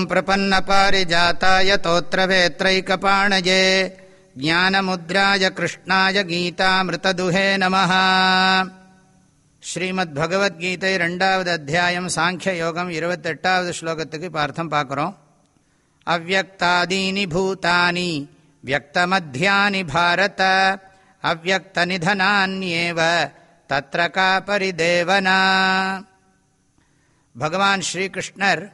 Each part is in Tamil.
ॐ प्रपन्नपारिजाताय तोत्रवेत्रैकपाणये ज्ञानमुद्राय कृष्णाय गीतामृतदुहे नमः ஸ்ரீமத்பகவத்கீதை ரெண்டாவது அத்தியாயம் சாங்கிய யோகம் இருபத்தெட்டாவது ஸ்லோகத்துக்கு இப்போ அர்த்தம் பார்க்குறோம் அவ்வக்தாதீனி பூதானி வியக்தமத்தியானி பாரத அவ்வக்தநிதனான்யேவ தத்ர கா பரிதேவனா பகவான் ஸ்ரீகிருஷ்ணர்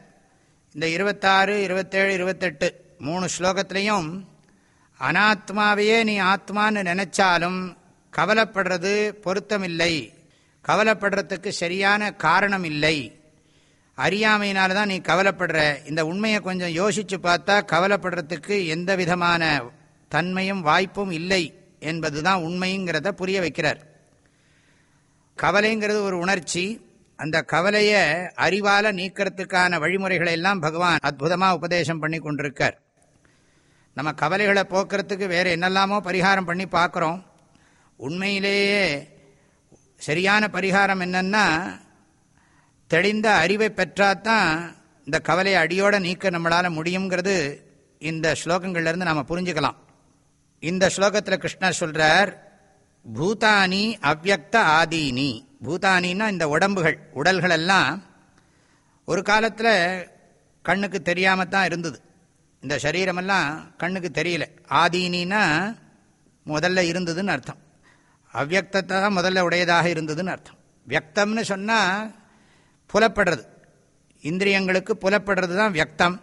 இந்த இருபத்தாறு இருபத்தேழு இருபத்தெட்டு மூணு ஸ்லோகத்திலையும் அனாத்மாவையே நீ ஆத்மான்னு நினைச்சாலும் கவலைப்படுறது பொருத்தமில்லை. கவலைப்படுறதுக்கு சரியான காரணம் இல்லை அறியாமையினால தான் நீ கவலைப்படுற. இந்த உண்மையை கொஞ்சம் யோசித்து பார்த்தா கவலைப்படுறதுக்கு எந்த விதமான தன்மையும் வாய்ப்பும் இல்லை என்பது தான் உண்மைங்கிறத புரிய வைக்கிறார். கவலைங்கிறது ஒரு உணர்ச்சி. அந்த கவலையை அறிவால நீக்கிறதுக்கான வழிமுறைகளை எல்லாம் பகவான் அற்புதமாக உபதேசம் பண்ணி கொண்டிருக்கார். நம்ம கவலைகளை போக்குறதுக்கு வேறு என்னெல்லாமோ பரிகாரம் பண்ணி பார்க்குறோம். உண்மையிலேயே சரியான பரிகாரம் என்னன்னா தெளிந்த அறிவை பெற்றாதான் இந்த கவலையை அடியோடு நீக்க நம்மளால் முடியுங்கிறது இந்த ஸ்லோகங்கள்லேருந்து நாம் புரிஞ்சுக்கலாம். இந்த ஸ்லோகத்தில் கிருஷ்ணர் சொல்கிறார் பூதானி அவ்வக்த ஆதீனி. பூதானின்னா இந்த உடம்புகள் உடல்கள் எல்லாம் ஒரு காலத்தில் கண்ணுக்கு தெரியாமல் தான் இருந்தது. இந்த சரீரமெல்லாம் கண்ணுக்கு தெரியல. ஆதீனின்னா முதல்ல இருந்ததுன்னு அர்த்தம். அவ்வக்தத்தை தான் முதல்ல உடையதாக இருந்ததுன்னு அர்த்தம். வியக்தம்னு சொன்னால் புலப்படுறது. இந்திரியங்களுக்கு புலப்படுறது தான் வியக்தம்.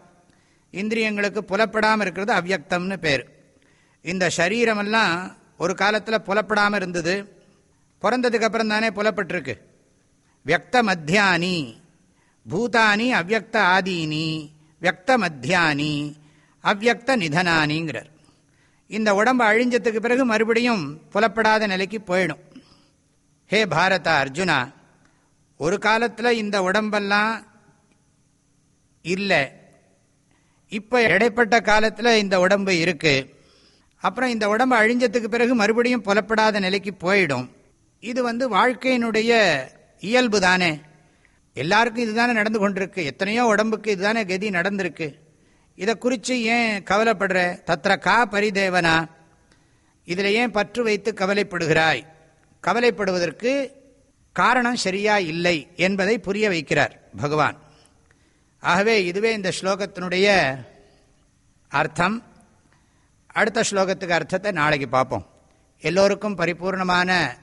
இந்திரியங்களுக்கு புலப்படாமல் இருக்கிறது அவ்வக்தம்னு பேர். இந்த சரீரமெல்லாம் ஒரு காலத்தில் புலப்படாமல் இருந்தது. பிறந்ததுக்கு அப்புறம் தானே புலப்பட்டிருக்கு. வியக்த மத்தியானி பூதானி அவ்வக்த ஆதீனி வியக்த மத்தியானி அவ்வக்த நிதனானிங்கிறார். இந்த உடம்பு அழிஞ்சதுக்கு பிறகு மறுபடியும் புலப்படாத நிலைக்கு போயிடும். ஹே பாரத அர்ஜுனா ஒரு காலத்தில் இந்த உடம்பெல்லாம் இல்லை. இப்போ இடைப்பட்ட காலத்தில் இந்த உடம்பு இருக்குது அப்புறம் இந்த உடம்பு அழிஞ்சதுக்கு பிறகு மறுபடியும் புலப்படாத நிலைக்கு போயிடும். இது வந்து வாழ்க்கையினுடைய இயல்பு தானே. எல்லாருக்கும் இதுதானே நடந்து கொண்டிருக்கு. எத்தனையோ உடம்புக்கு இதுதானே கதி நடந்திருக்கு. இதை குறித்து ஏன் கவலைப்படுற? தத்திர கா பரிதேவனா? இதில் ஏன் பற்று வைத்து கவலைப்படுகிறாய்? கவலைப்படுவதற்கு காரணம் சரியா இல்லை என்பதை புரிய வைக்கிறார் பகவான். ஆகவே இதுவே இந்த ஸ்லோகத்தினுடைய அர்த்தம். அடுத்த ஸ்லோகத்துக்கு அர்த்தத்தை நாளைக்கு பார்ப்போம். எல்லோருக்கும் பரிபூர்ணமான